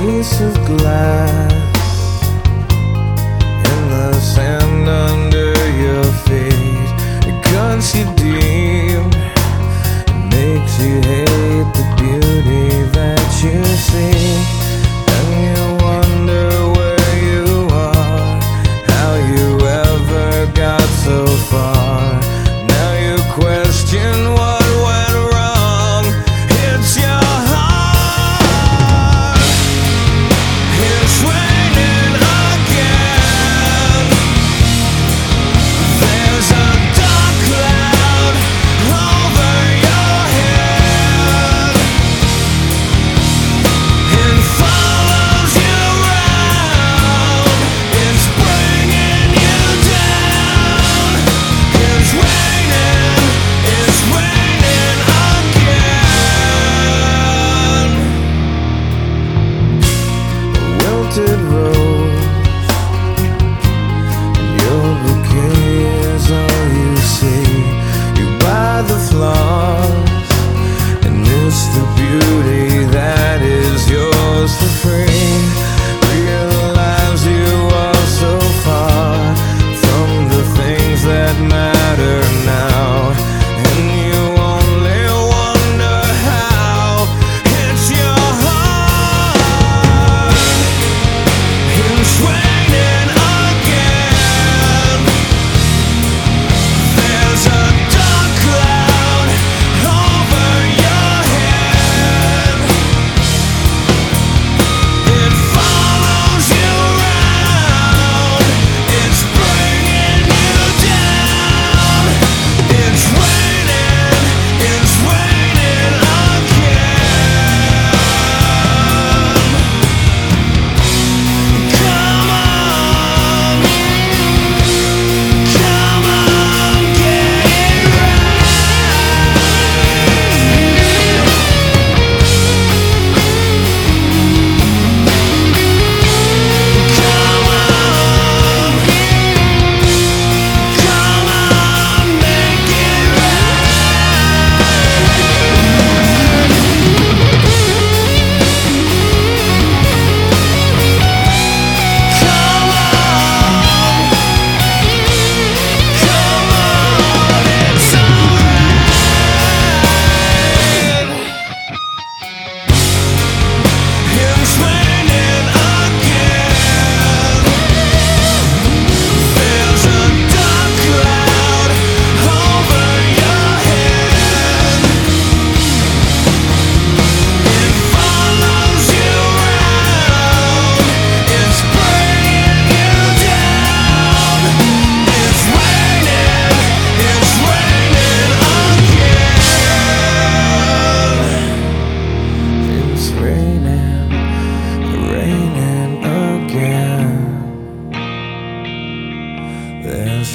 piece of glass. the beauty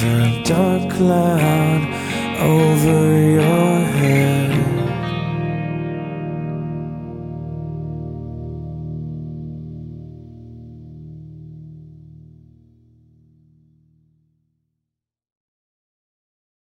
a dark cloud over your head.